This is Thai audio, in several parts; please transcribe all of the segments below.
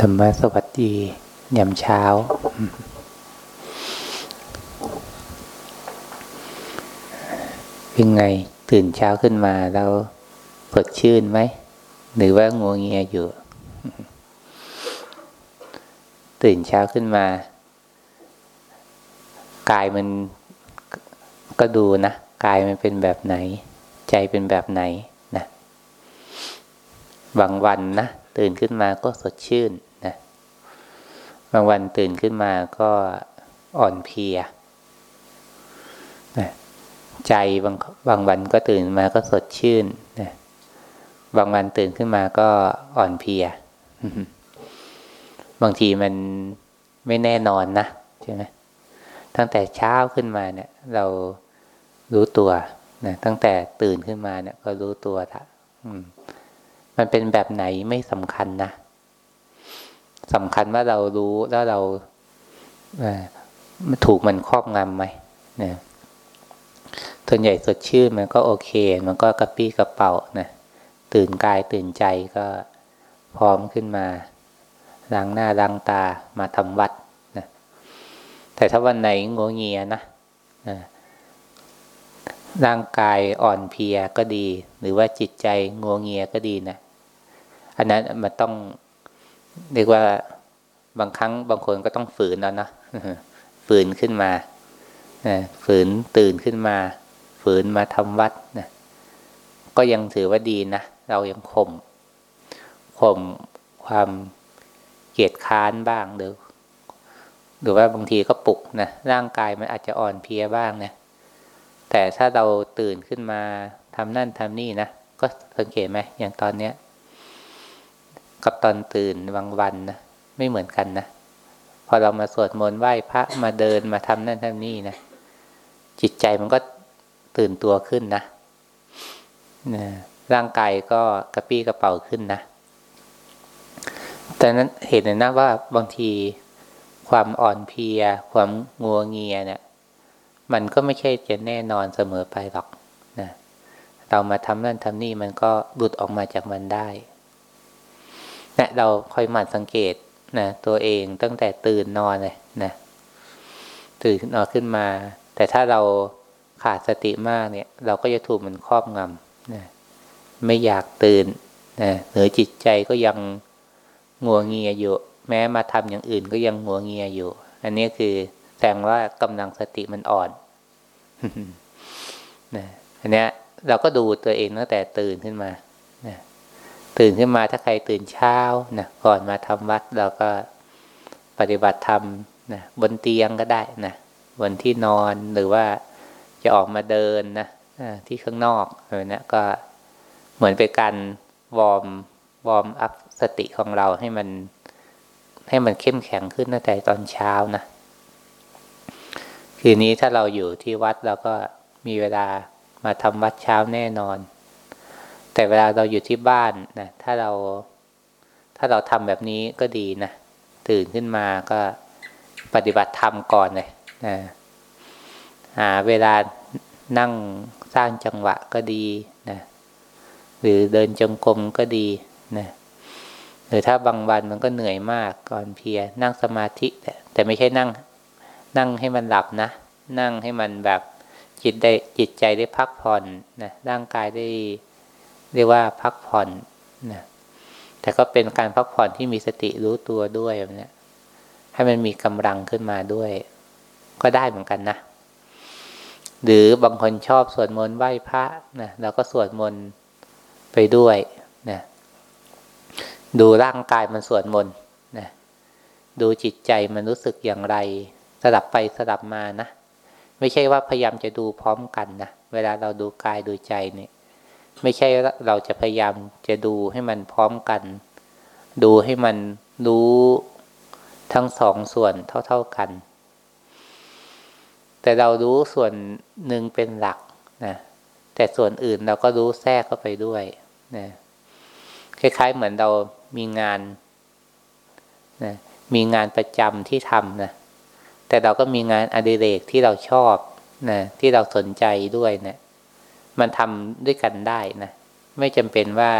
ธรรมะสวัสดียามเช้า เป็นไงตื่นเช้าขึ้นมาแล้วสดชื่นไหม หรือว่างัวงเงียอยู่ ตื่นเช้าขึ้นมากายมันก็ดูนะกายมันเป็นแบบไหน ใจเป็นแบบไหนนะบางวันนะ ตื่นขึ้นมาก็สดชื่นนะบางวันตื่นขึ้นมาก็อ่อนเพลียนะใจบางบางวันก็ตื่นมาก็สดชื่นนะบางวันตื่นขึ้นมาก็อ่อนเพลีย บางทีมันไม่แน่นอนนะใช่ไหมตั้งแต่เช้าขึ้นมาเนี่ย เรารู้ตัวนะตั้งแต่ตื่นขึ้นมาเนี่ย ก็รู้ตัวละมั มันเป็นแบบไหนไม่สำคัญนะสำคัญว่าเรารู้แล้วเราถูกมันครอบงำไหมนะส่วนใหญ่สดชื่นมันก็โอเค มันก็กระปี้กระเป๋านะตื่นกายตื่นใจก็พร้อมขึ้นมาล้างหน้าล้างตามาทำวัดนะแต่ถ้าวันไหนงงเงียนะนะร่างกายอ่อนเพลียก็ดี หรือว่าจิตใจงวงเงียก็ดีนะ อันนั้นมันต้องเรียกว่าบางครั้งบางคนก็ต้องฝืนแล้วนะฝืนขึ้นมาฝืนตื่นขึ้นมา ฝืนมาทำวัดนะก็ยังถือว่าดีนะ เรายังข่มข่มความเกียดค้านบ้างหรือหรือว่าบางทีก็ปลุกนะร่างกายมันอาจจะอ่อนเพลียบ้างนะแต่ถ้าเราตื่นขึ้นมาทำนั่นทำนี่นะ ก็สังเกตไหมอย่างตอนเนี้ย กับตอนตื่นบางวันนะไม่เหมือนกันนะพอเรามาสวดมนต์ไหว้พระมาเดินมาทำนั่นทำนี่นะจิตใจมันก็ตื่นตัวขึ้นนะนะร่างกายก็กระปี้กระเป๋าขึ้นนะแต่นั้นเห็นนะว่าบางทีความอ่อนเพลีย ความงัวเงียเนี่ย มันก็ไม่ใช่จะแน่นอนเสมอไปหรอกนะเรามาทำนั่นทำนี่มันก็หลุดออกมาจากมันได้ นะเราคอยหมั่นสังเกตนะตัวเองตั้งแต่ตื่นนอนเลยนะตื่นนอนขึ้นมา แต่ถ้าเราขาดสติมากเนี่ย เราก็จะถูกมันครอบงำนะไม่อยากตื่นนะหนือจิตใจก็ยังงัวงเงียอยู่ แม้มาทำอย่างอื่นก็ยังงัวงเงียอยู่ อันนี้คือแสดงว่ากำลังสติมันอ่อนนะอันเนี้ย เราก็ดูตัวเองตั้งแต่ตื่นขึ้นมา ตื่นขึ้นมาถ้าใครตื่นเช้านะก่อนมาทำวัดเราก็ปฏิบัติธรรมนะบนเตียงก็ได้นะบนที่นอนหรือว่าจะออกมาเดินนะที่ข้างนอกอะไรนะก็เหมือนเป็นการ warm warm up สติของเราให้มัน ให้มันเข้มแข็งขึ้นตั้งแต่ตอนเช้านะคืนนี้ถ้าเราอยู่ที่วัดเราก็มีเวลามาทำวัดเช้าแน่นอน แต่เวลาเราอยู่ที่บ้านนะถ้าเราถ้าเราทำแบบนี้ก็ดีนะ ตื่นขึ้นมาก็ปฏิบัติธรรมก่อนเลยนะหาเวลานั่งสร้างจังหวะก็ดีนะหรือเดินจงกรมก็ดีนะหรือถ้าบางวันมันก็เหนื่อยมากก่อนเพียนั่งสมาธิ แต่แต่ไม่ใช่นั่ง นั่งให้มันหลับนะ นั่งให้มันแบบจิตได้จิตใจได้พักผ่อนนะร่างกายได้ เรียกว่าพักผ่อนนะแต่ก็เป็นการพักผ่อนที่มีสติรู้ตัวด้วยแบบนี้ให้มันมีกำลังขึ้นมาด้วย ก็ได้เหมือนกันนะหรือบางคนชอบสวดมนต์ไหว้พระนะเราก็สวดมนต์ไปด้วยนะดูร่างกายมันสวดมนต์นะดูจิตใจมันรู้สึกอย่างไร สลับไปสลับมานะไม่ใช่ว่าพยายามจะดูพร้อมกันนะเวลาเราดูกายดูใจเนี่ย ไม่ใช่เราจะพยายามจะดูให้มันพร้อมกัน ดูให้มันรู้ทั้งสองส่วนเท่า ๆกัน แต่เรารู้ส่วนหนึ่งเป็นหลักนะแต่ส่วนอื่นเราก็รู้แทรกเข้าไปด้วยนะคล้ายๆเหมือนเรามีงานนะมีงานประจำที่ทำนะแต่เราก็มีงานอดิเรกที่เราชอบนะที่เราสนใจด้วยเนะี่ย มันทำด้วยกันได้นะไม่จำเป็นว่า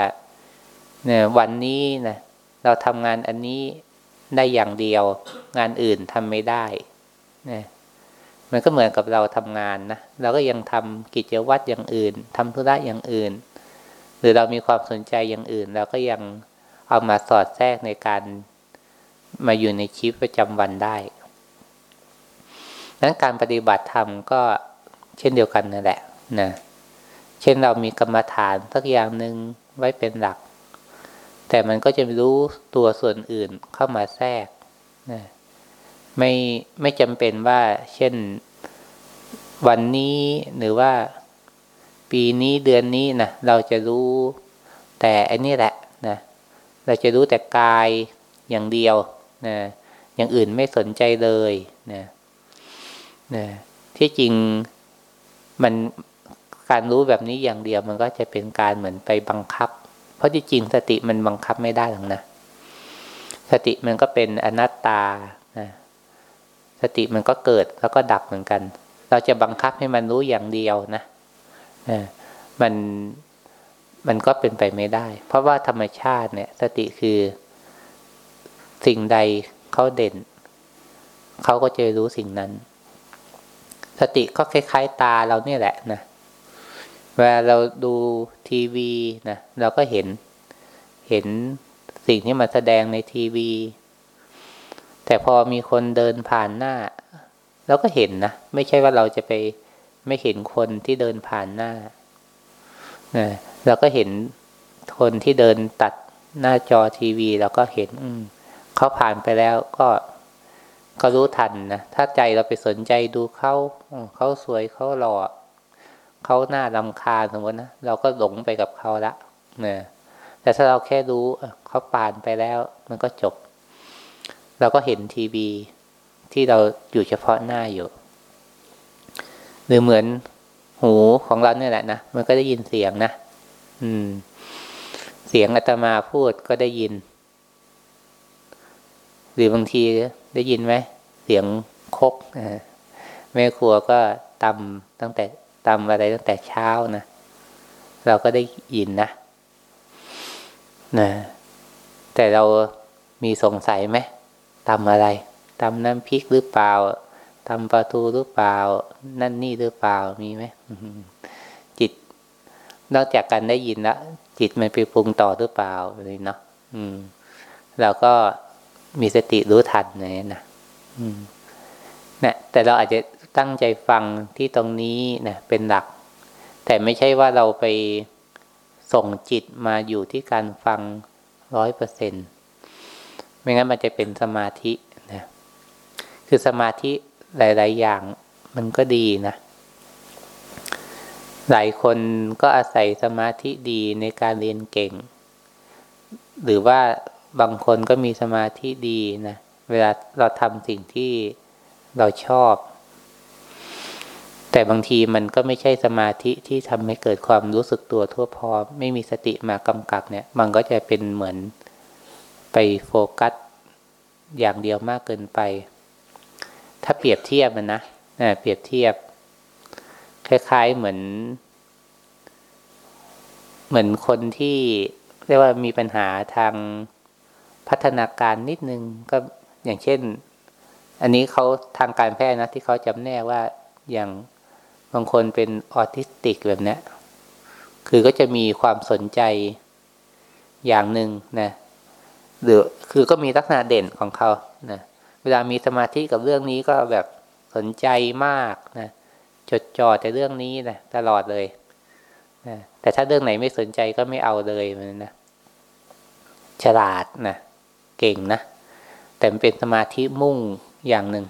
เนี่ยวันนี้นะเราทำงานอันนี้ได้อย่างเดียว งานอื่นทำไม่ได้นะมันก็เหมือนกับเราทำงานนะเราก็ยังทำกิจวัตรอย่างอื่นทำธุระอย่างอื่น หรือเรามีความสนใจอย่างอื่นเราก็ยังเอามาสอดแทรกในการมาอยู่ในชีวิตประจำวันได้นั้นการปฏิบัติธรรมก็เช่นเดียวกันนั่นแหละนะ ช่นเรามีกรรมฐานสักอย่างหนึ่งไว้เป็นหลัก แต่มันก็จะรู้ตัวส่วนอื่นเข้ามาแทรกนะไม่ไม่จำเป็นว่า เช่นวันนี้หรือว่าปีนี้เดือนนี้นะเราจะรู้แต่อันนี้แหละนะเราจะรู้แต่กายอย่างเดียวนะอย่างอื่นไม่สนใจเลยนะนะที่จริงมัน การรู้แบบนี้อย่างเดียวมันก็จะเป็นการเหมือนไปบังคับ เพราะที่จริงสติมันบังคับไม่ได้หรอกนะ สติมันก็เป็นอนัตตานะสติมันก็เกิดแล้วก็ดับเหมือนกัน เราจะบังคับให้มันรู้อย่างเดียวนะนะมันมันก็เป็นไปไม่ได้ เพราะว่าธรรมชาติเนี่ย สติคือสิ่งใดเขาเด่น เขาก็จะรู้สิ่งนั้น สติก็คล้าย ๆ ตาเราเนี่ยแหละนะ เวลาเราดูทีวีนะเราก็เห็นเห็นสิ่งที่มันแสดงในทีวี แต่พอมีคนเดินผ่านหน้าเราก็เห็นนะไม่ใช่ว่าเราจะไปไม่เห็นคนที่เดินผ่านหน้านะเราก็เห็นคนที่เดินตัดหน้าจอทีวีเราก็เห็น อืมเขาผ่านไปแล้วก็ก็รู้ทันนะถ้าใจเราไปสนใจดูเขาเขาสวยเขาหล่อ เขาหน้าลำคาสมมตินะเราก็หลงไปกับเขาละเนี่ยแต่ถ้าเราแค่รู้เขาผ่านไปแล้ว มันก็จบ เราก็เห็นทีวี ที่เราอยู่เฉพาะหน้าอยู่หรือเหมือนหูของเราเนี่ยแหละนะมันก็ได้ยินเสียงนะอืม เสียงอาตมาพูดก็ได้ยิน หรือบางทีได้ยินไหมเสียงคกแม่ครัวก็ตำตั้งแต่ ตำอะไรตั้งแต่เช้านะเราก็ได้ยินนะนะแต่เรามีสงสัยไหมตำอะไรตำน้ำพริกหรือเปล่าทำปลาทูหรือเปล่า นั่นนี่หรือเปล่ามีไหมจิต นอกจากการได้ยินแล้วจิตมันไปปรุงต่อหรือเปล่าอะไรเนาะอืมเราก็มีสติรู้ทันนะนะอืมนะแต่เราอาจจะ ตั้งใจฟังที่ตรงนี้นะเป็นหลัก แต่ไม่ใช่ว่าเราไปส่งจิตมาอยู่ที่การฟังร้อยเปอร์เซ็นไม่งั้นมันจะเป็นสมาธินะคือสมาธิหลาย ๆ อย่างมันก็ดีนะ หลายคนก็อาศัยสมาธิดีในการเรียนเก่ง หรือว่าบางคนก็มีสมาธิดีนะ เวลาเราทำสิ่งที่เราชอบ แต่บางทีมันก็ไม่ใช่สมาธิที่ทำให้เกิดความรู้สึกตัวทั่วพร้อมไม่มีสติมากำกับเนี่ย มันก็จะเป็นเหมือนไปโฟกัสอย่างเดียวมากเกินไป ถ้าเปรียบเทียบมันนะเปรียบเทียบ คล้าย ๆเหมือน เหมือนคนที่เรียกว่ามีปัญหาทางพัฒนาการนิดนึงก็อย่างเช่น อันนี้เขาทางการแพทย์นะที่เขาจำแนกว่าอย่าง บางคนเป็นออทิสติกแบบนี้คือก็จะมีความสนใจอย่างหนึ่งนะหรือคือก็มีลักษณะเด่นของเขานะเวลามีสมาธิกับเรื่องนี้ก็แบบสนใจมากนะจดจ่อแต่เรื่องนี้นะตลอดเลยนะแต่ถ้าเรื่องไหนไม่สนใจก็ไม่เอาเลยมันนะฉลาดนะเก่งนะแต่เป็นสมาธิมุ่งอย่างหนึ่ง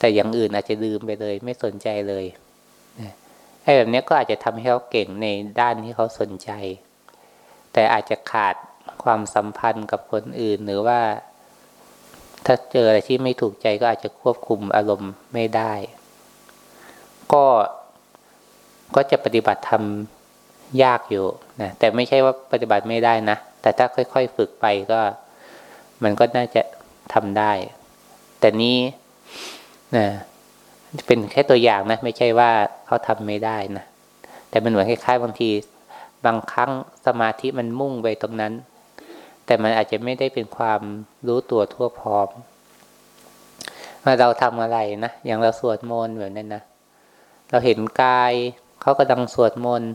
แต่อย่างอื่นอาจจะลืมไปเลย ไม่สนใจเลยไอ้แบบนี้ก็อาจจะทำให้เขาเก่งในด้านที่เขาสนใจ แต่อาจจะขาดความสัมพันธ์กับคนอื่นหรือว่า ถ้าเจออะไรที่ไม่ถูกใจก็อาจจะควบคุมอารมณ์ไม่ได้ ก็ก็จะปฏิบัติทำยากอยู่นะแต่ไม่ใช่ว่าปฏิบัติไม่ได้นะ แต่ถ้าค่อย ๆ ฝึกไปก็ มันก็น่าจะทำได้ แต่นี้ นะเป็นแค่ตัวอย่างนะ ไม่ใช่ว่าเขาทำไม่ได้นะแต่มันเหมือนคล้ายๆบางที บางครั้งสมาธิมันมุ่งไปตรงนั้น แต่มันอาจจะไม่ได้เป็นความรู้ตัวทั่วพร้อมว่าเราทำอะไรนะอย่างเราสวดมนต์แบบนั้นนะเราเห็นกายเขากำลังสวดมนต์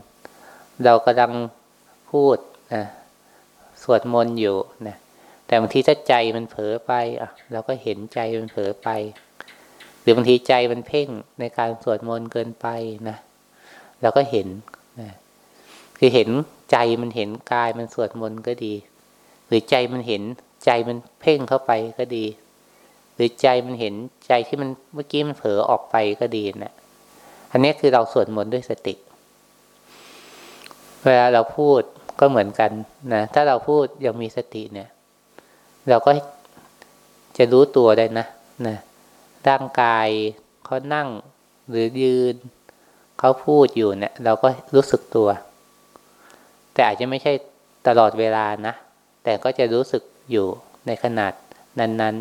เรากำลังพูดนะสวดมนต์อยู่นะแต่บางทีถ้าใจมันเผลอไปอะ เราก็เห็นใจมันเผลอไป รือบางทีใจมันเพ่งในการสวดมนต์เกินไปนะเราก็เห็นนะคือเห็นใจมันเห็นกายมันสวดมนต์ก็ดี หรือใจมันเห็นใจมันเพ่งเข้าไปก็ดี หรือใจมันเห็นใจที่มันเมื่อกี้มันเผลอออกไปก็ดีนะอันนี้คือเราสวดมนต์ด้วยสติ เวลาเราพูดก็เหมือนกันนะถ้าเราพูดยังมีสติเนี่ย เราก็จะรู้ตัวได้นะนะ ร่างกายเขานั่งหรือยืนเขาพูดอยู่เนี่ย เราก็รู้สึกตัว แต่อาจจะไม่ใช่ตลอดเวลานะ แต่ก็จะรู้สึกอยู่ในขนาดนั้น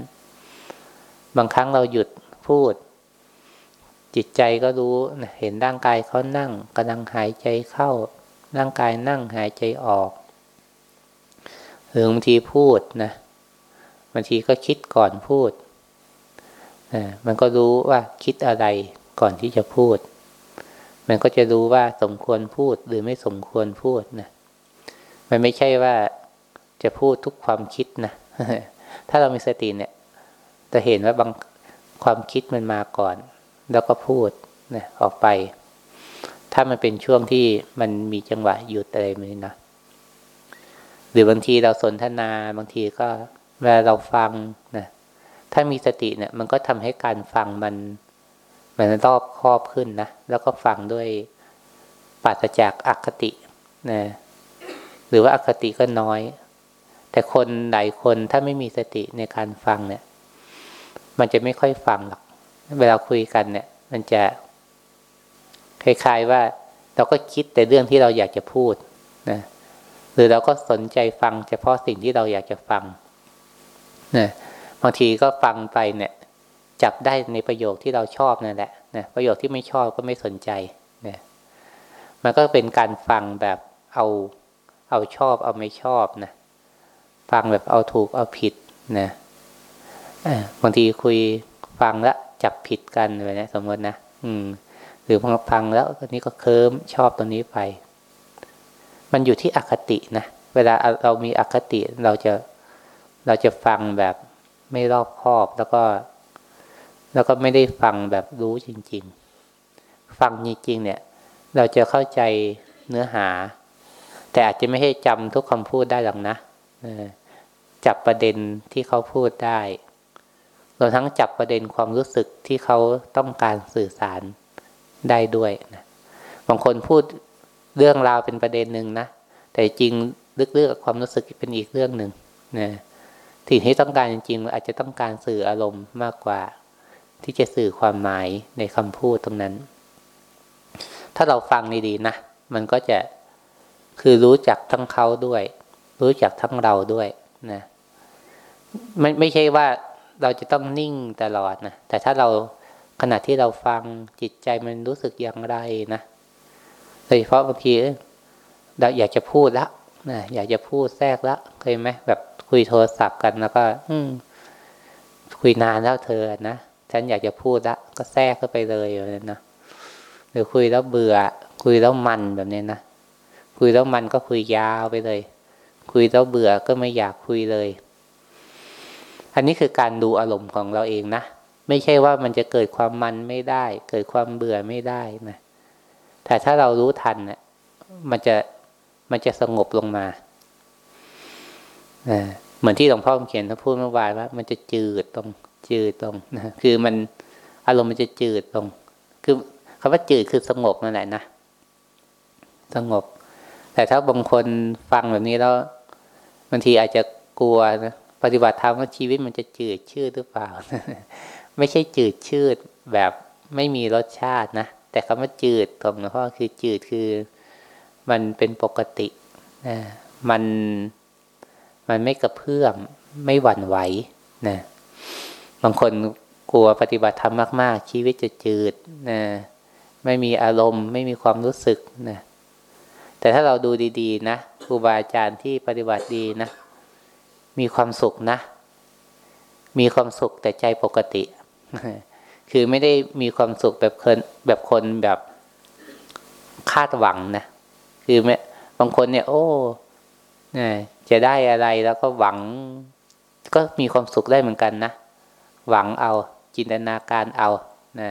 ๆ บางครั้งเราหยุดพูด จิตใจก็รู้เห็นร่างกายเขานั่งกำลังหายใจเข้า ร่างกายนั่งหายใจออกหรือบางทีพูดนะบางทีก็คิดก่อนพูด มันก็รู้ว่าคิดอะไรก่อนที่จะพูด มันก็จะรู้ว่าสมควรพูดหรือไม่สมควรพูดนะ มันไม่ใช่ว่าจะพูดทุกความคิดนะ ถ้าเรามีสติเนี่ย จะเห็นว่าบางความคิดมันมาก่อน แล้วก็พูดนะออกไป ถ้ามันเป็นช่วงที่มันมีจังหวะหยุดอะไรมันนะ หรือบางทีเราสนทนา บางทีก็เวลาเราฟังนะ ถ้ามีสติเนี่ย มันก็ทำให้การฟังมัน มันรอบครอบขึ้นนะ แล้วก็ฟังด้วยปราศจากอคตินะหรือว่าอคติก็น้อย แต่คนหลายคนถ้าไม่มีสติในการฟังเนี่ย มันจะไม่ค่อยฟังหรอก เวลาคุยกันเนี่ย มันจะคล้ายๆว่าเราก็คิดแต่เรื่องที่เราอยากจะพูดนะหรือเราก็สนใจฟังเฉพาะสิ่งที่เราอยากจะฟังนะ บางทีก็ฟังไปเนี่ย จับได้ในประโยคที่เราชอบนั่นแหละนะประโยคที่ไม่ชอบก็ไม่สนใจนะมันก็เป็นการฟังแบบเอาเอาชอบเอาไม่ชอบนะฟังแบบเอาถูกเอาผิดนะบางทีคุยฟังแล้วจับผิดกันเลยนะสมมตินะอืม หรือพอฟังแล้วตอนนี้ก็เคิมชอบตัวนี้ไป มันอยู่ที่อคตินะเวลาเรามีอคติเราจะเราจะฟังแบบ ไม่รอบคอบแล้วก็ แล้วก็ไม่ได้ฟังแบบรู้จริง ๆ ฟังจริงๆเนี่ย เราจะเข้าใจเนื้อหา แต่อาจจะไม่ให้จำทุกคำพูดได้หรอกนะจับประเด็นที่เขาพูดได้รวมทั้งจับประเด็นความรู้สึกที่เขาต้องการสื่อสารได้ด้วยนะบางคนพูดเรื่องราวเป็นประเด็นหนึ่งนะแต่จริงลึกๆความรู้สึกเป็นอีกเรื่องหนึ่งนะ สิ่งที่ต้องการจริงๆอาจจะต้องการสื่ออารมณ์มากกว่า ที่จะสื่อความหมายในคำพูดตรงนั้น ถ้าเราฟังดีๆนะ มันก็จะคือรู้จักทั้งเขาด้วย รู้จักทั้งเราด้วยนะไม่ไม่ใช่ว่าเราจะต้องนิ่งตลอดนะ แต่ถ้าเราขณะที่เราฟังจิตใจมันรู้สึกอย่างไรนะโดยเฉพาะบางทีเราอยากจะพูดละ นะอยากจะพูดแทรกละเคยไหมแบบคุยโทรศัพท์กันแล้วก็ อืคุยนานแล้วเธอนะฉันอยากจะพูดละก็แทรกเข้าไปเลยอย่างนี้นะหรือคุยแล้วเบื่อ คุยแล้วมันแบบนี้นะคุยแล้วมันก็คุยยาวไปเลย คุยแล้วเบื่อก็ไม่อยากคุยเลย อันนี้คือการดูอารมณ์ของเราเองนะไม่ใช่ว่ามันจะเกิดความมันไม่ได้ เกิดความเบื่อไม่ได้นะแต่ถ้าเรารู้ทันเนะี่ยมันจะ มันจะสงบลงมาเหมือนที่หลวงพ่อเขียนท่านพูดเมื่อวานว่า มันจะจืดตรง จืดตรงนะคือมันอารมณ์มันจะจืดตรง คือคำว่าจืดคือสงบนั่นแหละนะสงบ แต่ถ้าบางคนฟังแบบนี้แล้วบางทีอาจจะกลัวนะปฏิบัติธรรมว่าชีวิตมันจะจืดชืดหรือเปล่า ไม่ใช่จืดชืดแบบไม่มีรสชาตินะแต่คำว่าจืดตรงนะพราะคือจืดคือ มันเป็นปกตินะมันมันไม่กระเพื่อมไม่หวั่นไหวนะบางคนกลัวปฏิบัติธรรมมาก ๆ ชีวิตจะจืดนะไม่มีอารมณ์ ไม่มีความรู้สึกนะแต่ถ้าเราดูดีๆ นะครูบาอาจารย์ที่ปฏิบัติดีนะ มีความสุขนะ มีความสุขแต่ใจปกติ คือไม่ได้มีความสุขแบบคนแบบคนแบบคาดหวังนะ คือแม้บางคนเนี่ย โอ้เนี่ยจะได้อะไรแล้วก็หวัง ก็มีความสุขได้เหมือนกันนะหวังเอาจินตนาการเอานะ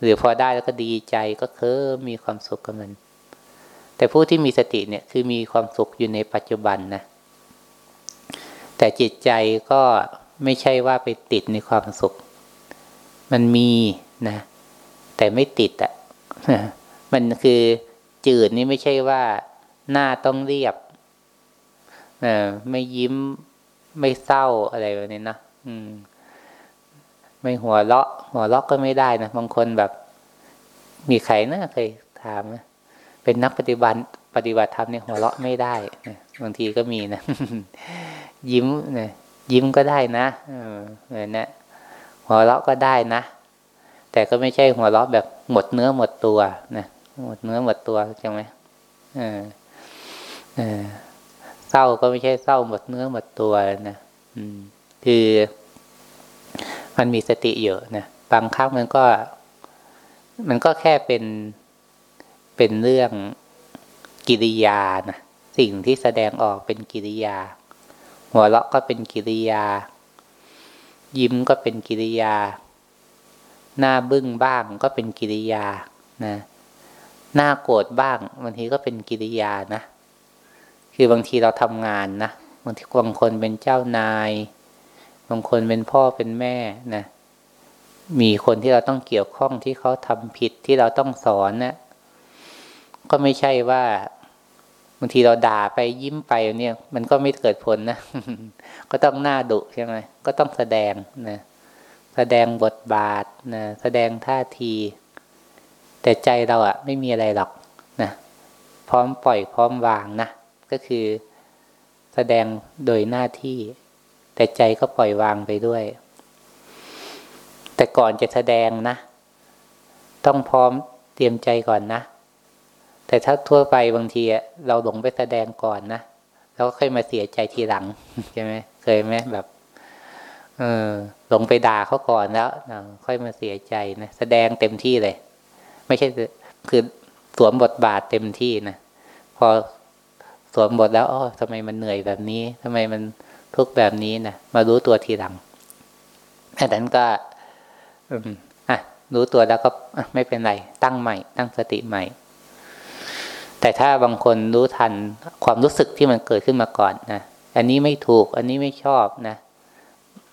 หรือพอได้แล้วก็ดีใจก็เคิมมีความสุขกับมัน แต่ผู้ที่มีสติเนี่ยคือมีความสุขอยู่ในปัจจุบันนะแต่จิตใจก็ไม่ใช่ว่าไปติดในความสุข มันมีนะ แต่ไม่ติดอะ่ะมันคือ จืดนี่ไม่ใช่ว่าหน้าต้องเรียบอไม่ยิ้มไม่เศร้าอะไรแบบนี้นะอืม ไม่หัวเราะ หัวเราะก็ไม่ได้นะบางคนแบบ มีใครนะเคยถามนะเป็นนักปฏิบัติปฏิบัติธรรมเนี่ยหัวเราะไม่ได้นะบางทีก็มีนะยิ้มนะยิ้มก็ได้นะเออเนี่ยหัวเราะก็ได้นะแต่ก็ไม่ใช่หัวเราะแบบหมดเนื้อหมดตัวนะ หมดเนื้อหมดตัวใช่ไหมเออเออเศร้าก็ไม่ใช่เศร้าหมดเนื้อหมดตัวนะอืม คือมันมีสติเยอะนะบางครั้งมันก็ มันก็แค่เป็นเป็นเรื่องกิริยานะสิ่งที่แสดงออกเป็นกิริยา หัวเราะก็เป็นกิริยา ยิ้มก็เป็นกิริยา หน้าบึ้งบ้างก็เป็นกิริยานะ น้าโกรธบ้างบางทีก็เป็นกิริยานะ คือบางทีเราทำงานนะบางทีบางคนเป็นเจ้านาย บางคนเป็นพ่อเป็นแม่นะมีคนที่เราต้องเกี่ยวข้องที่เขาทำผิดที่เราต้องสอนนะก็ไม่ใช่ว่าบางทีเราด่าไปยิ้มไปเนี่ย มันก็ไม่เกิดผลนะ ก็ต้องหน้าดุใช่ไหมก็ต้องแสดงนะแสดงบทบาทนะแสดงท่าที แต่ใจเราอะไม่มีอะไรหรอกนะพร้อมปล่อยพร้อมวางนะก็คือแสดงโดยหน้าที่ แต่ใจก็ปล่อยวางไปด้วย แต่ก่อนจะแสดงนะ ต้องพร้อมเตรียมใจก่อนนะ แต่ถ้าทั่วไปบางทีเราหลงไปแสดงก่อนนะแล้วค่อยมาเสียใจทีหลังใช่ไหมเคยไหมแบบเออหลงไปด่าเขาก่อนแล้วค่อยมาเสียใจนะแสดงเต็มที่เลย ไม่ใช่คือสวมบทบาทเต็มที่นะพอสวมบทแล้วอ๋อทำไมมันเหนื่อยแบบนี้ทำไมมันทุกแบบนี้นะมารู้ตัวทีหลังอันนั้นก็อะรู้ตัวแล้วก็ไม่เป็นไร ตั้งใหม่ ตั้งสติใหม่ แต่ถ้าบางคนรู้ทันความรู้สึกที่มันเกิดขึ้นมาก่อนนะอันนี้ไม่ถูก อันนี้ไม่ชอบนะ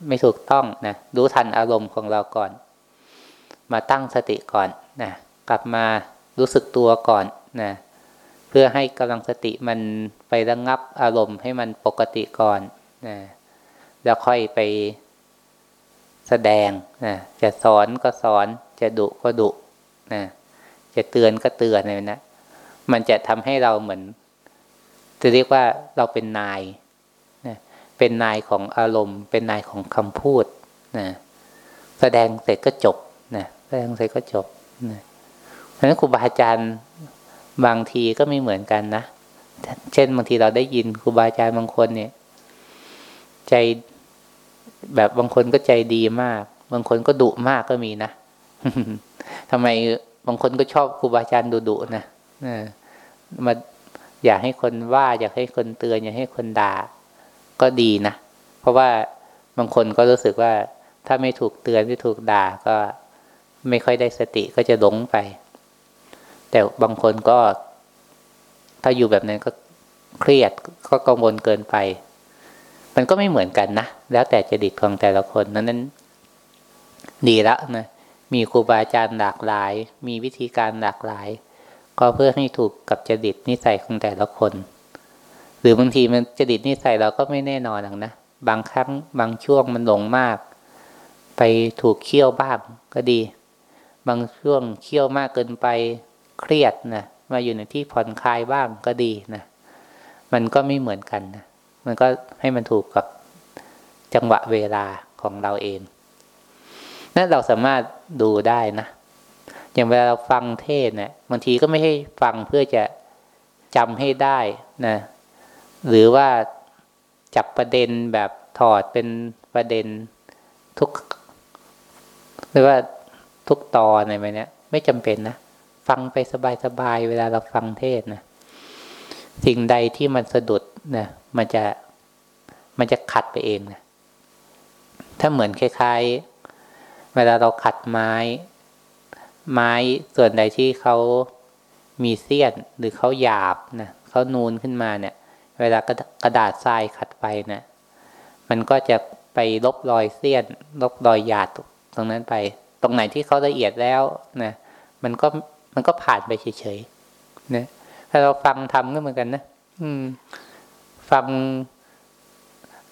ไม่ถูกต้องนะรู้ทันอารมณ์ของเราก่อน มาตั้งสติก่อนนะ กลับมารู้สึกตัวก่อนนะเพื่อให้กำลังสติมันไประงงับอารมณ์ให้มันปกติก่อนนะแล้วค่อยไปแสดงนะจะสอนก็สอน จะดุก็ดุนะจะเตือนก็เตือนเลยนะมันจะทำให้เราเหมือน จะเรียกว่าเราเป็นนายนะเป็นนายของอารมณ์ เป็นนายของคำพูดนะแสดงเสร็จก็จบนะแสดงเสร็จก็จบนะ นั้นครูบาอาจารย์บางทีก็ไม่เหมือนกันนะ เช่นบางทีเราได้ยินครูบาอาจารย์บางคนเนี่ย ใจแบบบางคนก็ใจดีมาก บางคนก็ดุมากก็มีนะทำไมบางคนก็ชอบครูบาอาจารย์ดุดุนะมาอยากให้คนว่า อยากให้คนเตือน อยากให้คนด่าก็ดีนะ เพราะว่าบางคนก็รู้สึกว่า ถ้าไม่ถูกเตือนไม่ถูกด่าก็ไม่ค่อยได้สติก็จะหลงไป แต่บางคนก็ ถ้าอยู่แบบนั้นก็เครียดก็กังวลเกินไป มันก็ไม่เหมือนกันนะ แล้วแต่จริตของแต่ละคนนั้นนั้น ดีแล้วนะมีครูบาอาจารย์หลากหลาย มีวิธีการหลากหลาย ก็เพื่อให้ถูกกับจริตนิสัยของแต่ละคน หรือบางทีมันจริตนิสัยเราก็ไม่แน่นอนหรอกนะบางครั้งบางช่วงมันหลงมาก ไปถูกเคี่ยวบ้างก็ดี บางช่วงเคี่ยวมากเกินไป เครียดนะมาอยู่ในที่ผ่อนคลายบ้างก็ดีนะมันก็ไม่เหมือนกันนะมันก็ให้มันถูกกับจังหวะเวลาของเราเองนั่นเราสามารถดูได้นะอย่างเวลาเราฟังเทศเนะี่ยบางทีก็ไม่ให้ฟังเพื่อจะจำให้ได้นะหรือว่าจับประเด็นแบบถอดเป็นประเด็นทุกหรือว่าทุกตอนอะไรแบบนี้ไม่จำเป็นนะ ฟังไปสบายๆเวลาเราฟังเทศนะสิ่งใดที่มันสะดุดนะมันจะมันจะขัดไปเองนะถ้าเหมือนคล้ายๆ เวลาเราขัดไม้ ไม้ส่วนใดที่เขามีเสี้ยนหรือเขาหยาบนะเขานูนขึ้นมาเนี่ย เวลากระดาษทรายขัดไปนะมันก็จะไปลบรอยเสี้ยน ลบรอยหยาดตรงนั้นไป ตรงไหนที่เขาละเอียดแล้วนะมันก็ มันก็ผ่านไปเฉยๆนะถ้าเราฟังทำก็เหมือนกันนะอืม ฟัง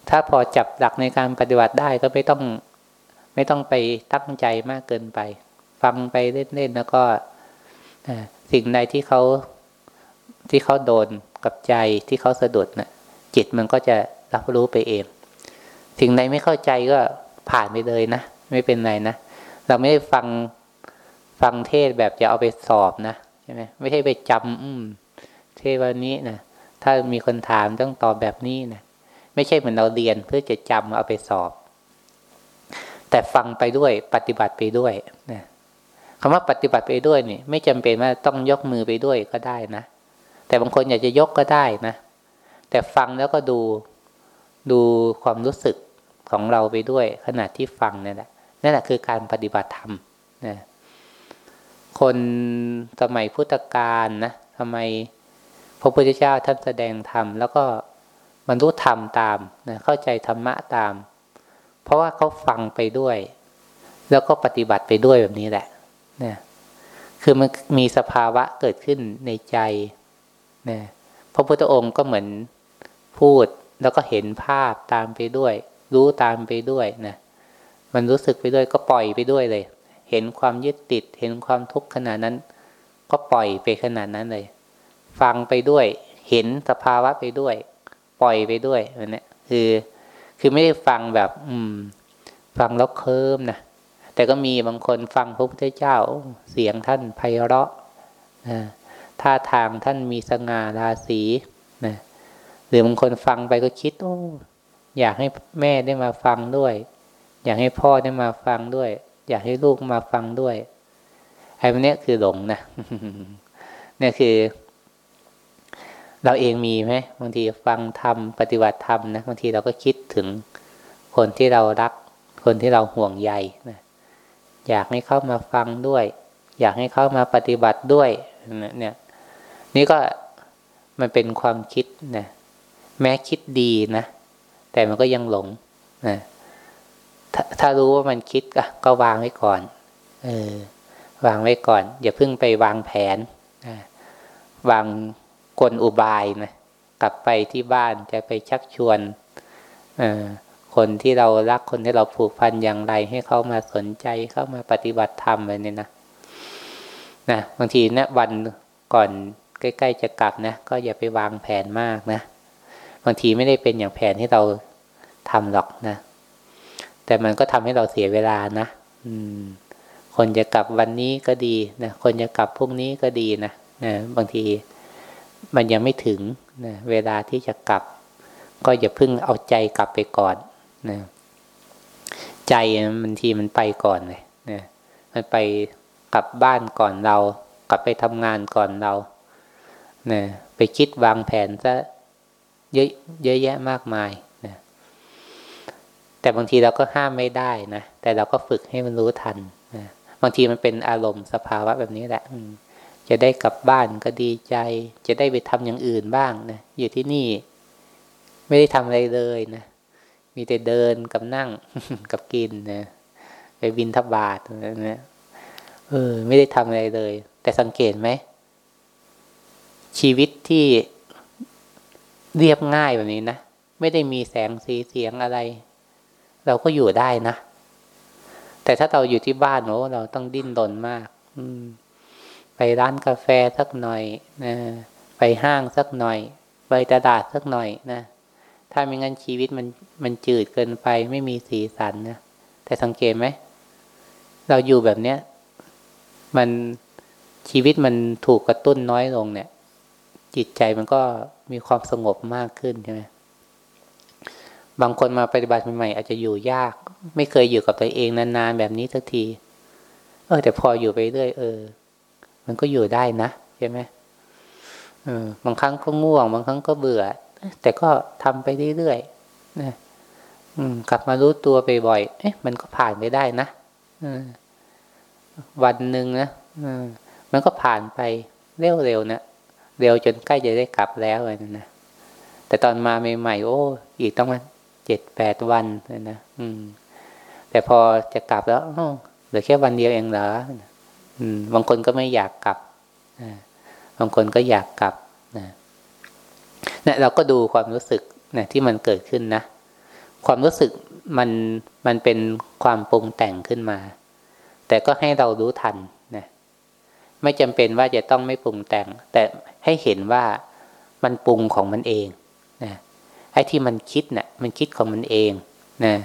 ถ้าพอจับหลักในการปฏิบัติได้ก็ไม่ต้อง ไม่ต้องไปตั้งใจมากเกินไป ฟังไปเล่นๆแล้วก็สิ่งใดที่เขาที่เขาโดนกับใจที่เขาสะดุดนะ่ะ จิตมันก็จะรับรู้ไปเอง สิ่งใดไม่เข้าใจก็ผ่านไปเลยนะ ไม่เป็นไรนะ เราไม่ได้ฟัง ฟังเทศแบบจะเอาไปสอบนะใช่ไหมไม่ใช่ไปจำอืมเทศวันนี้นะถ้ามีคนถามต้องตอบแบบนี้นะไม่ใช่เหมือนเราเรียนเพื่อจะจำเอาไปสอบ แต่ฟังไปด้วยปฏิบัติไปด้วยนะคำว่าปฏิบัติไปด้วยนี่ไม่จำเป็นว่าต้องยกมือไปด้วยก็ได้นะแต่บางคนอยากจะยกก็ได้นะ แต่ฟังแล้วก็ดูดูความรู้สึกของเราไปด้วย ขณะที่ฟังนั่นแหละนั่นแหละคือการปฏิบัติธรรมนะ คนสมัยพุทธกาลนะทำไมพระพุทธเจ้าท่านแสดงธรรมแล้วก็บรรลุธรรมตามนะเข้าใจธรรมะตาม เพราะว่าเขาฟังไปด้วย แล้วก็ปฏิบัติไปด้วยแบบนี้แหละนะคือมันมีสภาวะเกิดขึ้นในใจนะพระพุทธองค์ก็เหมือนพูดแล้วก็เห็นภาพตามไปด้วย รู้ตามไปด้วยนะมันรู้สึกไปด้วยก็ปล่อยไปด้วยเลย เห็นความยึดติด เห็นความทุกข์ขนาดนั้น ก็ปล่อยไปขนาดนั้นเลย ฟังไปด้วย เห็นสภาวะไปด้วย ปล่อยไปด้วยนี่คือ คือไม่ได้ฟังแบบ อืม ฟังแล้วเคิมนะแต่ก็มีบางคนฟังพระพุทธเจ้า เสียงท่านไพเราะนะท่าทางท่านมีสง่าราศีนะหรือบางคนฟังไปก็คิดโอ้อยากให้แม่ได้มาฟังด้วย อยากให้พ่อได้มาฟังด้วย อยากให้ลูกมาฟังด้วยไอ้พวกนี้คือหลงนะเนี่คือ เราเองมีไหมบางทีฟังธรรมปฏิบัติธรรมนะบางทีเราก็คิดถึงคนที่เรารัก คนที่เราห่วงใยนะอยากให้เขามาฟังด้วย อยากให้เขามาปฏิบัติด้วยเนี่ย นี่ก็มันเป็นความคิดนะแม้คิดดีนะแต่มันก็ยังหลงนะ ถ้ารู้ว่ามันคิดก็วางไว้ก่อนเออวางไว้ก่อน อย่าเพิ่งไปวางแผนวางกลอุบายนะกลับไปที่บ้านจะไปชักชวนอคนที่เรารักคนที่เราผูกพันอย่างไร ให้เขามาสนใจเข้ามาปฏิบัติธรรมอะไรเนี่ยนะนะบางทีเนะวันก่อนใกล้ๆจะกลับนะก็อย่าไปวางแผนมากนะบางทีไม่ได้เป็นอย่างแผนที่เราทำหรอกนะ แต่มันก็ทำให้เราเสียเวลานะอืมคนจะกลับวันนี้ก็ดีนะคนจะกลับพรุ่งนี้ก็ดีนะนะบางทีมันยังไม่ถึงนะเวลาที่จะกลับ ก็อย่าเพึ่งเอาใจกลับไปก่อนนะใจมันทีมันไปก่อนเลยนะมันไปกลับบ้านก่อนเรา กลับไปทำงานก่อนเรานะไปคิดวางแผนซะเยอะเยอะแยะมากมาย แต่บางทีเราก็ห้ามไม่ได้นะแต่เราก็ฝึกให้มันรู้ทันนะบางทีมันเป็นอารมณ์สภาวะแบบนี้แหละจะได้กลับบ้านก็ดีใจ จะได้ไปทำอย่างอื่นบ้างนะอยู่ที่นี่ ไม่ได้ทำอะไรเลยนะมีแต่เดินกับนั่งกับกินนะไปบินทบาทนะเออ ไม่ได้ทำอะไรเลย แต่สังเกตไหมชีวิตที่เรียบง่ายแบบนี้นะไม่ได้มีแสงสีเสียงอะไร เราก็อยู่ได้นะ แต่ถ้าเราอยู่ที่บ้านโอ้เราต้องดิ้นรนมาก อืม ไปร้านกาแฟสักหน่อยนะไปห้างสักหน่อย ไปตลาดสักหน่อยนะถ้าไม่งั้นชีวิตมันมันจืดเกินไปไม่มีสีสันนะแต่สังเกตไหมเราอยู่แบบเนี้ยมันชีวิตมันถูกกระตุ้นน้อยลงเนี่ย จิตใจมันก็มีความสงบมากขึ้นใช่ไหม บางคนมาปฏิบัติใหม่ๆอาจจะอยู่ยาก ไม่เคยอยู่กับตัวเองนานๆแบบนี้สักที เออ แต่พออยู่ไปเรื่อยเออ มันก็อยู่ได้นะใช่ไหมเออบางครั้งก็ง่วง บางครั้งก็เบื่อ แต่ก็ทำไปเรื่อยๆนะอืมกลับมารู้ตัวไปบ่อย เอ๊ะ มันก็ผ่านไปได้นะวันหนึ่งนะมันก็ผ่านไปเร็วๆนะเร็วจนใกล้จะได้กลับแล้วนะแต่ตอนมาใหม่ๆโอ้ อีกต้องมา เจ็ดแปดวันเลยนะอืม แต่พอจะกลับแล้วเหลือแค่วันเดียวเองเหรออืม บางคนก็ไม่อยากกลับบางคนก็อยากกลับนะเนี่ยเราก็ดูความรู้สึกนะที่มันเกิดขึ้นนะความรู้สึกมันมันเป็นความปรุงแต่งขึ้นมา แต่ก็ให้เรารู้ทันนะไม่จำเป็นว่าจะต้องไม่ปรุงแต่ง แต่ให้เห็นว่ามันปรุงของมันเองนะ อ้ที่มันคิดเนะ่ยมันคิดของมันเองนะ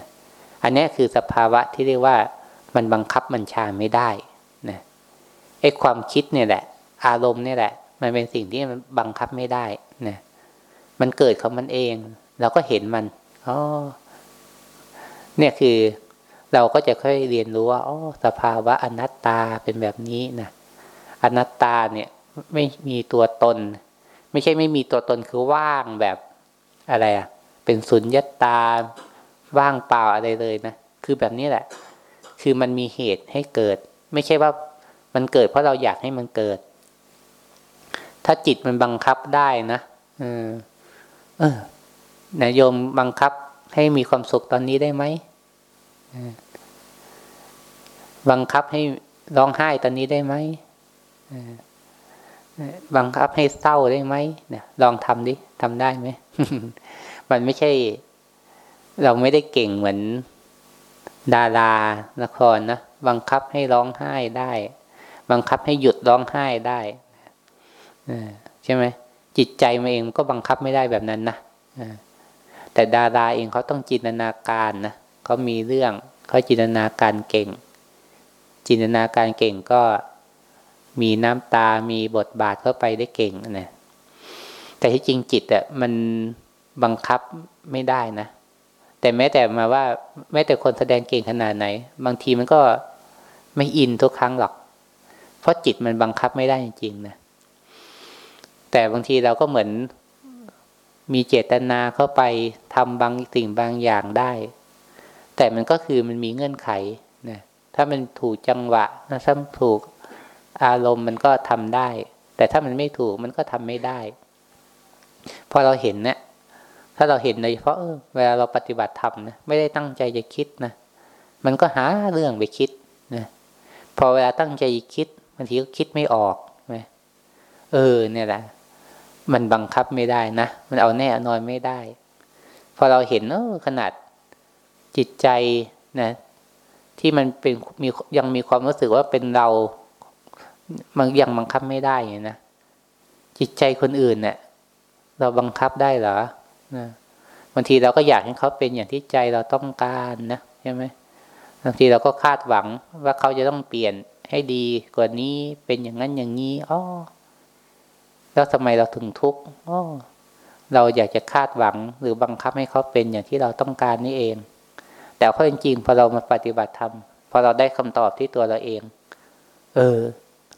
อันนี้คือสภาวะที่เรียกว่ามันบังคับบัญชาไม่ได้นะไอ้ความคิดเนี่ยแหละ อารมณ์เนี่ยแหละ มันเป็นสิ่งที่มันบังคับไม่ได้นะมันเกิดของมันเอง เราก็เห็นมันอ๋อเนี่ยคือเราก็จะค่อยเรียนรู้ว่าอ๋อสภาวะอนัตตาเป็นแบบนี้นะอนัตตาเนี่ยไม่มีตัวตน ไม่ใช่ไม่มีตัวตนคือว่างแบบ อะไรอะเป็นสุญญตาว่างเปล่าอะไรเลยนะ คือแบบนี้แหละ คือมันมีเหตุให้เกิด ไม่ใช่ว่ามันเกิดเพราะเราอยากให้มันเกิด ถ้าจิตมันบังคับได้นะเออเออนายโยมบังคับให้มีความสุขตอนนี้ได้ไหมบังคับให้ร้องไห้ตอนนี้ได้ไหม บังคับให้เศร้าได้ไหมเนี่ยลองทำดิทำได้ไหมมันไม่ใช่ เราไม่ได้เก่งเหมือนดาราละครนะบังคับให้ร้องไห้ได้ บังคับให้หยุดร้องไห้ได้ใช่ไหมจิตใจมาเองก็บังคับไม่ได้แบบนั้นนะแต่ดาราเองเขาต้องจินตนาการนะเขามีเรื่องเขาจินตนาการเก่ง จินตนาการเก่งก็ มีน้ำตา มีบทบาทเข้าไปได้เก่งนะแต่ที่จริงจิตอะมันบังคับไม่ได้นะ แต่แม้แต่มาว่า แม้แต่คนแสดงเก่งขนาดไหน บางทีมันก็ไม่อินทุกครั้งหรอก เพราะจิตมันบังคับไม่ได้จริงๆนะแต่บางทีเราก็เหมือนมีเจตนาเข้าไปทำบางสิ่งบางอย่างได้ แต่มันก็คือมันมีเงื่อนไขนะถ้ามันถูกจังหวะถ้าถูก อารมณ์มันก็ทำได้ แต่ถ้ามันไม่ถูกมันก็ทำไม่ได้พอเราเห็นเนะี่ยถ้าเราเห็นโดยเฉพาะเวลาเราปฏิบัติธรรมนะไม่ได้ตั้งใจจะคิดนะมันก็หาเรื่องไปคิดนะพอเวลาตั้งใจคิดบางทีก็คิดไม่ออกนะเออ เนี่ยแหละ มันบังคับไม่ได้นะมันเอาแน่นอนไม่ได้ พอเราเห็นเออขนาดจิตใจนะ ที่มันเป็นมียังมีความรู้สึกว่าเป็นเรา มันยังบังคับไม่ได้นะจิตใจคนอื่นเนะี่ยเราบังคับได้เหรอนะบางทีเราก็อยากให้เขาเป็นอย่างที่ใจเราต้องการนะใช่ไหมบางทีเราก็คาดหวังว่าเขาจะต้องเปลี่ยนให้ดีกว่านี้เป็นอย่างนั้นอย่างนี้อ๋อแล้วทำไมเราถึงทุกข์อ๋อเราอยากจะคาดหวังหรือบังคับให้เขาเป็นอย่างที่เราต้องการนี่เอง แต่ข้อจริงพอเรามาปฏิบัติธรรมพอเราได้คำตอบที่ตัวเราเอง เออ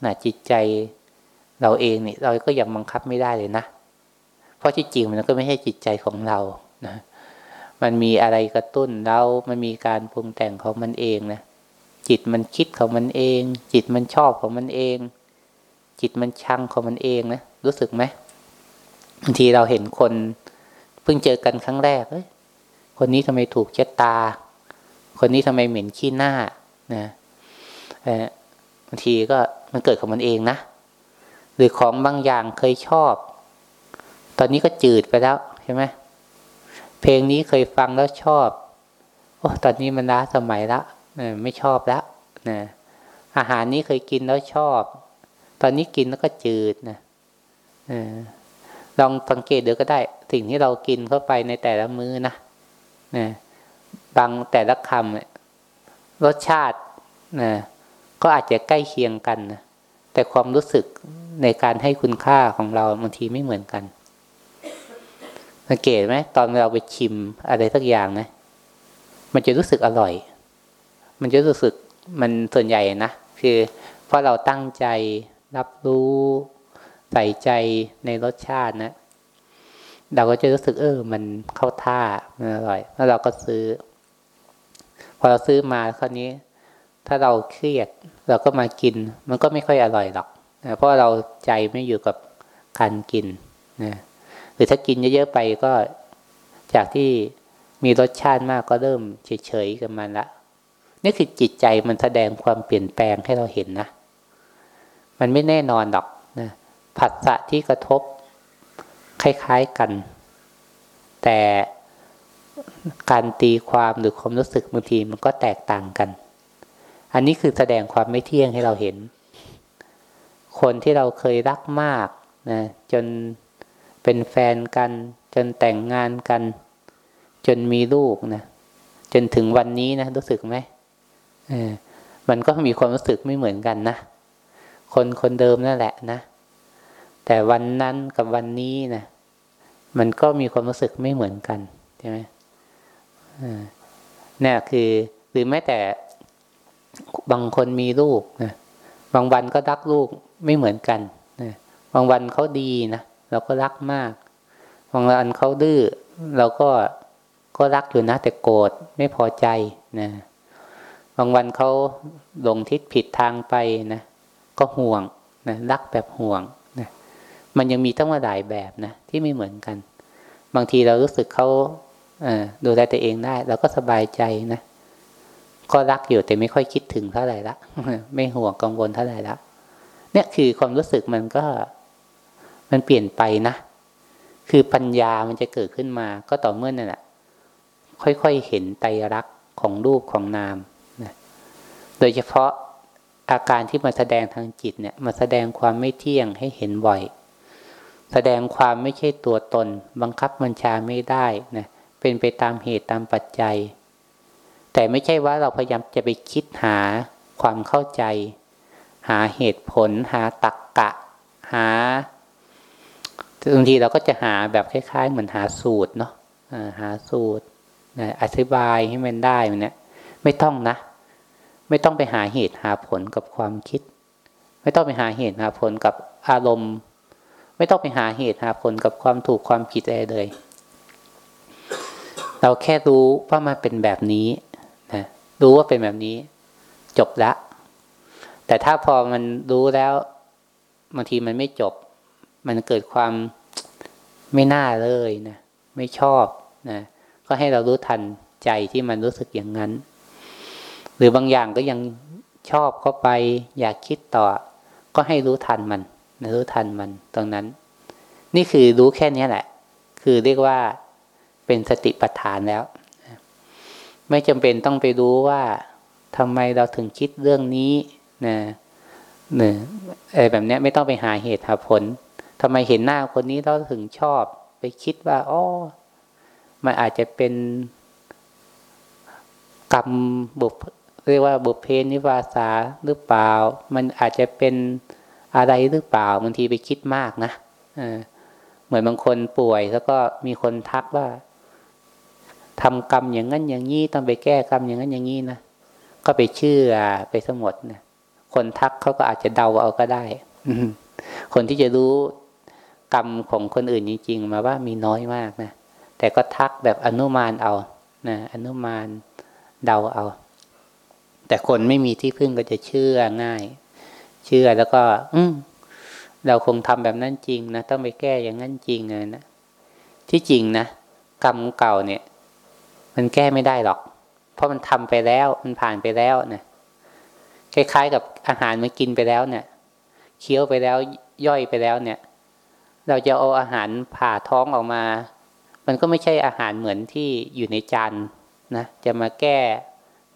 นะจิตใจเราเองนี่เราก็ยังบังคับไม่ได้เลยนะ เพราะที่จริงมันก็ไม่ใช่จิตใจของเรานะ มันมีอะไรกระตุ้นเรา มันมีการปรุงแต่งของมันเองนะ จิตมันคิดของมันเอง จิตมันชอบของมันเอง จิตมันชังของมันเองนะ รู้สึกไหมบางทีเราเห็นคนเพิ่งเจอกันครั้งแรกเอ้ยคนนี้ทำไมถูกเช็ดตา คนนี้ทำไมเหม็นขี้หน้านะบางทีก็ มันเกิดของมันเองนะ หรือของบางอย่างเคยชอบ ตอนนี้ก็จืดไปแล้วใช่ไหมเพลงนี้เคยฟังแล้วชอบโอ้ตอนนี้มันล้าสมัยละไม่ชอบแล้วนะอาหารนี้เคยกินแล้วชอบ ตอนนี้กินแล้วก็จืดนะลองสังเกตดูก็ได้ สิ่งที่เรากินเข้าไปในแต่ละมื้อนะนะบางแต่ละคำรสชาตินะ ก็อาจจะใกล้เคียงกันนะแต่ความรู้สึกในการให้คุณค่าของเราบางทีไม่เหมือนกัน สังเกตไหมตอนเราไปชิมอะไรสักอย่างนะมันจะรู้สึกอร่อย มันจะรู้สึกมันส่วนใหญ่นะคือเพราะเราตั้งใจรับรู้ใส่ใจในรสชาตินะเราก็จะรู้สึกเออ มันเข้าท่ามันอร่อย แล้วเราก็ซื้อ พอเราซื้อมาคราวนี้ ถ้าเราเครียดเราก็มากิน มันก็ไม่ค่อยอร่อยหรอกนะเพราะเราใจไม่อยู่กับการกินนะหรือถ้ากินเยอะๆไปก็จากที่มีรสชาติมากก็เริ่มเฉยๆกับมันละนี่คือจิตใจมันแสดงความเปลี่ยนแปลงให้เราเห็นนะ มันไม่แน่นอนหรอกนะผัสสะที่กระทบคล้ายๆกัน แต่การตีความหรือความรู้สึกบางทีมันก็แตกต่างกัน อันนี้คือแสดงความไม่เที่ยงให้เราเห็น คนที่เราเคยรักมากนะจนเป็นแฟนกัน จนแต่งงานกัน จนมีลูกนะจนถึงวันนี้นะรู้สึกไหมเออมันก็มีความรู้สึกไม่เหมือนกันนะคนคนเดิมนั่นแหละนะแต่วันนั้นกับวันนี้นะมันก็มีความรู้สึกไม่เหมือนกันใช่ไหมเนี่ยคือหรือแม้แต่ บางคนมีลูกนะบางวันก็รักลูกไม่เหมือนกันนะบางวันเขาดีนะเราก็รักมาก บางวันเขาดื้อเราก็ก็รักอยู่นะ แต่โกรธไม่พอใจนะบางวันเขาลงทิศผิดทางไปนะก็ห่วงนะรักแบบห่วงนะมันยังมีตั้งมาหลายแบบนะที่ไม่เหมือนกัน บางทีเรารู้สึกเขาดูแลตัวเองได้เราก็สบายใจนะ ก็รักอยู่แต่ไม่ค่อยคิดถึงเท่าไหร่ละไม่ห่วงกังวลเท่าไหร่ละเนี่ยคือความรู้สึกมันก็มันเปลี่ยนไปนะ คือปัญญามันจะเกิดขึ้นมา ก็ต่อเมื่อนั่นแหละค่อยๆเห็นไตรลักษณ์ของรูปของนามนะโดยเฉพาะอาการที่มาแสดงทางจิตเนี่ยมาแสดงความไม่เที่ยงให้เห็นบ่อย แสดงความไม่ใช่ตัวตน บังคับบัญชาไม่ได้นะเป็นไปตามเหตุตามปัจจัย แต่ไม่ใช่ว่าเราพยายามจะไปคิดหาความเข้าใจ หาเหตุผล หาตักกะ หาบางทีเราก็จะหาแบบคล้าย ๆ เหมือนหาสูตรเนาะหาสูตรนะอธิบายให้มันได้เนี่ยไม่ต้องนะ ไม่ต้องไปหาเหตุหาผลกับความคิด ไม่ต้องไปหาเหตุหาผลกับอารมณ์ ไม่ต้องไปหาเหตุหาผลกับความถูกความผิดอะไรเลย เราแค่รู้ว่ามันเป็นแบบนี้ รู้ว่าเป็นแบบนี้ จบละแต่ถ้าพอมันรู้แล้วบางทีมันไม่จบ มันเกิดความไม่น่าเลยนะไม่ชอบนะก็ให้เรารู้ทันใจที่มันรู้สึกอย่างนั้น หรือบางอย่างก็ยังชอบเข้าไป อยากคิดต่อ ก็ให้รู้ทันมันนะรู้ทันมันตรงนั้น นี่คือรู้แค่นี้แหละ คือเรียกว่าเป็นสติปัฏฐานแล้ว ไม่จำเป็นต้องไปรู้ว่าทำไมเราถึงคิดเรื่องนี้นะเนี่ยอะไรแบบนี้ไม่ต้องไปหาเหตุหาผลทำไมเห็นหน้าคนนี้เราถึงชอบ ไปคิดว่าอ๋อมันอาจจะเป็นกรรมบุพเรียกว่าบุพเพนิวาสาหรือเปล่า มันอาจจะเป็นอะไรหรือเปล่าบางทีไปคิดมากนะเหมือนบางคนป่วยแล้วก็มีคนทักว่า ทำกรรมอย่างนั้นอย่างนี้ต้องไปแก้กรรมอย่างนั้นอย่างนี้นะก็ไปเชื่อไปสมดนะคนทักเขาก็อาจจะเดาเอาก็ได้คนที่จะรู้กรรมของคนอื่นจริงๆมาว่ามีน้อยมากนะแต่ก็ทักแบบอนุมานเอานะอนุมานเดาเอา แต่คนไม่มีที่พึ่งก็จะเชื่อง่าย เชื่อแล้วก็ อืเราคงทำแบบนั้นจริงนะต้องไปแก้อย่างนั้นจริงเลยนะที่จริงนะกรรมเก่าเนี่ย มันแก้ไม่ได้หรอก เพราะมันทำไปแล้วมันผ่านไปแล้วนะคล้าย ๆ กับอาหารมันกินไปแล้วเนี่ยเคี้ยวไปแล้วย่อยไปแล้วเนี่ย เราจะเอาอาหารผ่าท้องออกมา มันก็ไม่ใช่อาหารเหมือนที่อยู่ในจานนะจะมาแก้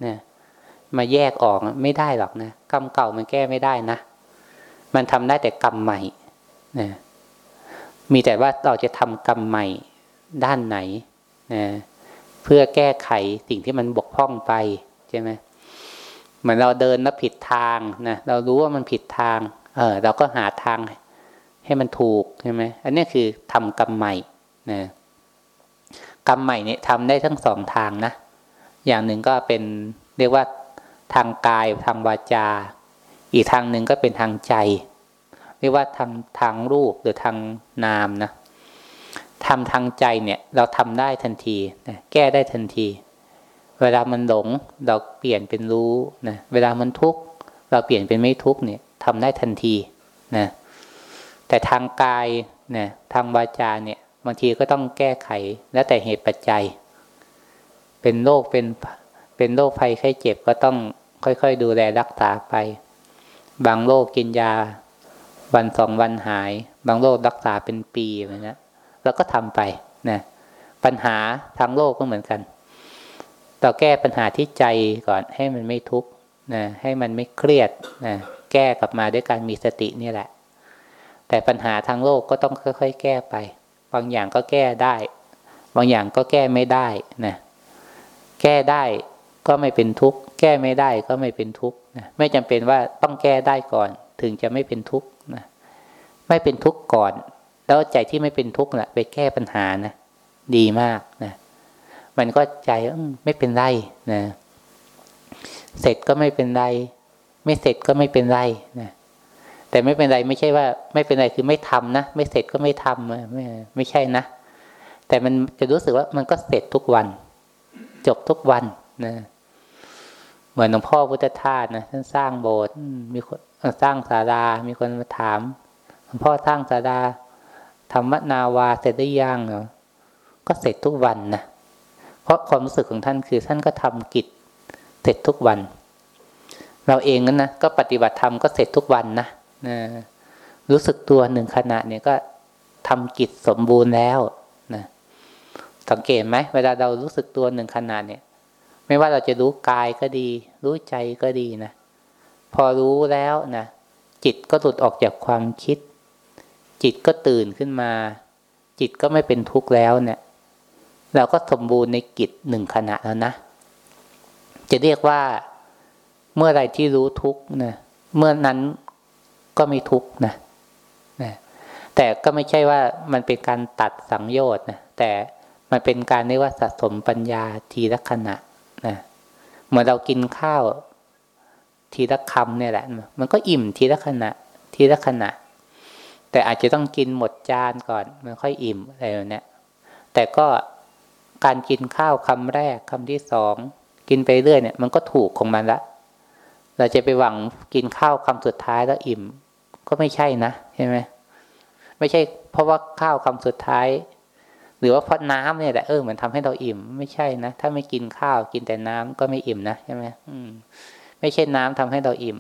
นะมาแยกออกไม่ได้หรอกนะกรรมเก่ามันแก้ไม่ได้นะ มันทำได้แต่กรรมใหม่นะมีแต่ว่าเราจะทำกรรมใหม่ด้านไหนนะ เพื่อแก้ไขสิ่งที่มันบกพร่องไปใช่ไหมเหมือนเราเดินแล้วผิดทางนะเรารู้ว่ามันผิดทาง เออเราก็หาทางให้มันถูกใช่ไหมอันนี้คือทำกรรมใหม่นะกรรมใหม่เนี่ยทำได้ทั้งสองทางนะอย่างหนึ่งก็เป็นเรียกว่าทางกายทางวาจา อีกทางหนึ่งก็เป็นทางใจ เรียกว่าทางทางรูปหรือทางนามนะ ทำทางใจเนี่ย เราทำได้ทันทีนะแก้ได้ทันที เวลามันหลงเราเปลี่ยนเป็นรู้นะเวลามันทุกข์เราเปลี่ยนเป็นไม่ทุกข์เนี่ยทำได้ทันทีนะแต่ทางกายนะทางวาจาเนี่ย บางทีก็ต้องแก้ไขแล้วแต่เหตุปัจจัย เป็นโรคเป็นเป็นโรคภัยไข้เจ็บก็ต้องค่อยๆ ดูแลรักษาไป บางโรคกินยา วันสองวันหาย บางโรครักษาเป็นปีอะไรนะ เราก็ทำไปนะปัญหาทางโลกก็เหมือนกันเราแก้ปัญหาที่ใจก่อนให้มันไม่ทุกข์นะให้มันไม่เครียดนะแก้กลับมาด้วยการมีสตินี่แหละ แต่ปัญหาทางโลกก็ต้องค่อยๆ แก้ไป บางอย่างก็แก้ได้ บางอย่างก็แก้ไม่ได้นะแก้ได้ก็ไม่เป็นทุกข์ แก้ไม่ได้ก็ไม่เป็นทุกข์นะไม่จำเป็นว่าต้องแก้ได้ก่อน ถึงจะไม่เป็นทุกข์นะไม่เป็นทุกข์ก่อน แล้วใจที่ไม่เป็นทุกข์นะไปแก้ปัญหานะดีมากนะมันก็ใจไม่เป็นไรนะเสร็จก็ไม่เป็นไร ไม่เสร็จก็ไม่เป็นไรนะแต่ไม่เป็นไรไม่ใช่ว่า ไม่เป็นไรคือไม่ทำนะไม่เสร็จก็ไม่ทำไม่ไม่ใช่นะแต่มันจะรู้สึกว่ามันก็เสร็จทุกวัน จบทุกวันนะเหมือนหลวงพ่อพุทธทาสนะท่านสร้างโบสถ์มีคนสร้างศาลา มีคนมาถามหลวงพ่อสร้างศาลา ธรรมนาวาเสร็จได้ยังเนาะก็เสร็จทุกวันนะเพราะความรู้สึกของท่านคือท่านก็ทำกิจเสร็จทุกวัน เราเองนั้นนะก็ปฏิบัติธรรมก็เสร็จทุกวันนะนะรู้สึกตัวหนึ่งขณะเนี่ยก็ทำกิจสมบูรณ์แล้วนะสังเกตไหมเวลาเรารู้สึกตัวหนึ่งขณะเนี่ย ไม่ว่าเราจะรู้กายก็ดี รู้ใจก็ดีนะพอรู้แล้วนะจิตก็หลุดออกจากความคิด จิตก็ตื่นขึ้นมา จิตก็ไม่เป็นทุกข์แล้วเนี่ย เราก็สมบูรณ์ในกิจหนึ่งขณะแล้วนะ จะเรียกว่าเมื่อไรที่รู้ทุกข์นะเมื่อนั้นก็ไม่ทุกข์นะนะแต่ก็ไม่ใช่ว่ามันเป็นการตัดสังโยชน์นะแต่มันเป็นการเรียกว่าสะสมปัญญาทีละขณะนะเหมือนเรากินข้าวทีละคำเนี่ยแหละ มันก็อิ่มทีละขณะ ทีละขณะ แต่อาจจะต้องกินหมดจานก่อนมันค่อยอิ่มอะไรแบบนี้แต่ก็การกินข้าวคำแรกคำที่สองกินไปเรื่อยเนี่ย มันก็ถูกของมันละ เราจะไปหวังกินข้าวคำสุดท้ายแล้วอิ่ม ก็ไม่ใช่นะใช่ไหมไม่ใช่ เพราะว่าข้าวคำสุดท้าย หรือว่าเพราะน้ำเนี่ยแหละเออเหมือนทาให้เราอิ่ม ไม่ใช่นะถ้าไม่กินข้าวกินแต่น้ำก็ไม่อิ่มนะใช่ไหมอืม ไม่ใช่น้ำทำให้เราอิ่ม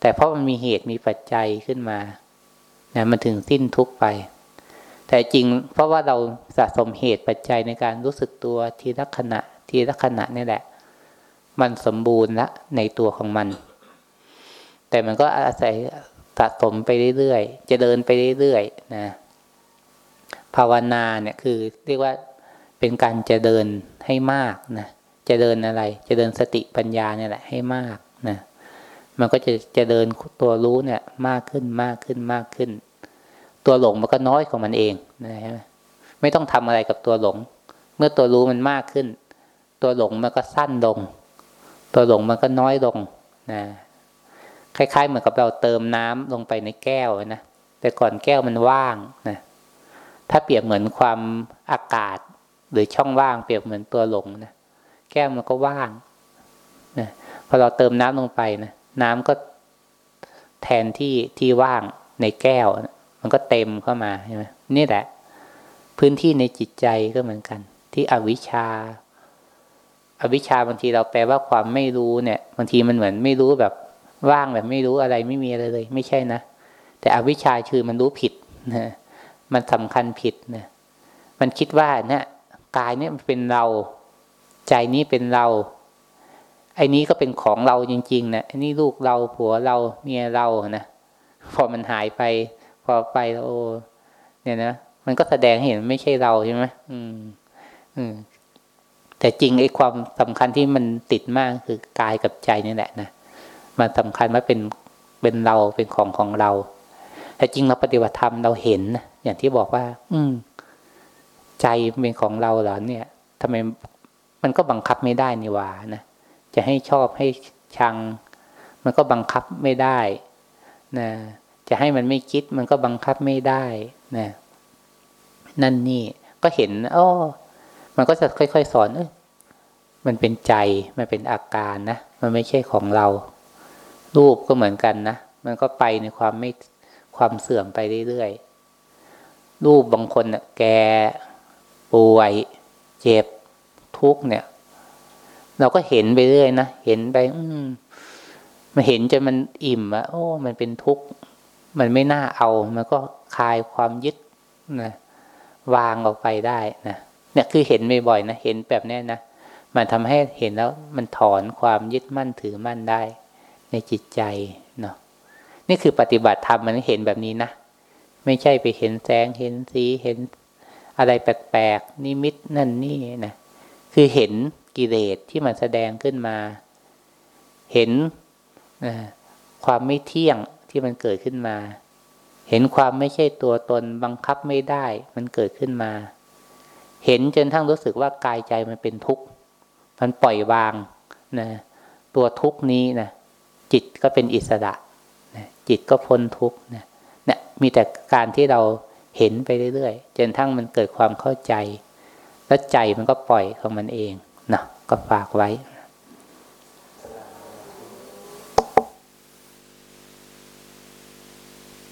แต่เพราะมันมีเหตุมีปัจจัยขึ้นมา นะมันถึงสิ้นทุกไป แต่จริงเพราะว่าเราสะสมเหตุปัจจัยในการรู้สึกตัวทีละขณะ ทีละขณะนี่แหละ มันสมบูรณ์ละในตัวของมัน แต่มันก็อาศัยสะสมไปเรื่อยๆจะเดินไปเรื่อยๆนะภาวนาเนี่ยคือเรียกว่าเป็นการจะเดินให้มากนะจะเดินอะไรจะเดินสติปัญญาเนี่ยแหละให้มากนะ มันก็จะจะเดินตัวรู้เนี่ยมากขึ้นมากขึ้นมากขึ้น ตัวหลงมันก็น้อยของมันเองนะใช่ไมไม่ต้องทำอะไรกับตัวหลง เมื่อตัวรู้มันมากขึ้น ตัวหลงมันก็สั้นลง ตัวหลงมันก็น้อยลงนะคล้าย ๆ เหมือนกับเราเติมน้ำลงไปในแก้วนะแต่ก่อนแก้วมันว่างนะถ้าเปรียบเหมือนความอากาศ หรือช่องว่างเปรียบเหมือนตัวหลงนะแก้วมันก็ว่างนะพอเราเติมน้ำลงไปนะ น้ำก็แทนที่ที่ว่างในแก้ว มันก็เต็มเข้ามาใช่ไหมนี่แหละ พื้นที่ในจิตใจก็เหมือนกัน ที่อวิชชาอวิชชาบางทีเราแปลว่าความไม่รู้เนี่ยบางทีมันเหมือนไม่รู้แบบว่างแบบไม่รู้อะไรไม่มีอะไรเลย ไม่ใช่นะแต่อวิชชาคือมันรู้ผิดนะมันสำคัญผิดนะมันคิดว่าเนี่ยกายเนี่ยเป็นเรา ใจนี้เป็นเรา ไอ้นี้ก็เป็นของเราจริงๆนะไอ้นี่ลูกเราผัวเราเมียเรานะพอมันหายไป พอไปแล้วโอ้เนี่ยนะมันก็แสดงให้เห็นไม่ใช่เราใช่ไหมอืม อืม แต่จริงไอ้ความสำคัญที่มันติดมากคือกายกับใจนี่แหละนะมันสำคัญว่าเป็นเป็นเราเป็นของของเรา แต่จริงเราปฏิบัติธรรมเราเห็นนะอย่างที่บอกว่า อืม ใจเป็นของเราเหรอเนี่ยทำไมมันก็บังคับไม่ได้นี่หว่านะ จะให้ชอบให้ชัง มันก็บังคับไม่ได้นะจะให้มันไม่คิดมันก็บังคับไม่ได้นะนั่นนี่ก็เห็นอ๋อมันก็จะค่อย ๆ สอนเออมันเป็นใจมันเป็นอาการนะมันไม่ใช่ของเรา รูปก็เหมือนกันนะมันก็ไปในความไม่ความเสื่อมไปเรื่อยๆรูปบางคนเน่ะแกป่วย เจ็บทุกเนี่ย เราก็เห็นไปเรื่อยนะเห็นไป อืมมันเห็นจนมันอิ่มอะโอ้ มันเป็นทุกข์มันไม่น่าเอา มันก็คลายความยึดนะวางออกไปได้นะเนี่ยคือเห็นบ่อยๆนะเห็นแบบนี้นะมันทำให้เห็นแล้วมันถอนความยึดมั่นถือมั่นได้ ในจิตใจเนาะนี่คือปฏิบัติธรรมมันเห็นแบบนี้นะไม่ใช่ไปเห็นแสงเห็นสีเห็นอะไรแปลกๆนิมิตนั่นนี่นะ คือเห็นกิเลสที่มันแสดงขึ้นมา เห็นความไม่เที่ยงที่มันเกิดขึ้นมา เห็นความไม่ใช่ตัวตนบังคับไม่ได้ มันเกิดขึ้นมา เห็นจนทั้งรู้สึกว่ากายใจมันเป็นทุกข์ มันปล่อยวางนะตัวทุกข์นี้นะจิตก็เป็นอิสระนะจิตก็พ้นทุกข์นะเนี่ยมีแต่การที่เราเห็นไปเรื่อยๆจนทั้งมันเกิดความเข้าใจ แล้วใจมันก็ปล่อยของมันเองนะก็ฝากไว้